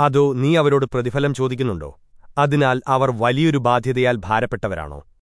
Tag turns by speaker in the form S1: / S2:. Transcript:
S1: അതോ നീ അവരോട് പ്രതിഫലം ചോദിക്കുന്നുണ്ടോ? അതിനാൽ അവർ വലിയൊരു ബാധ്യതയാൽ ഭാരപ്പെട്ടവരാണോ?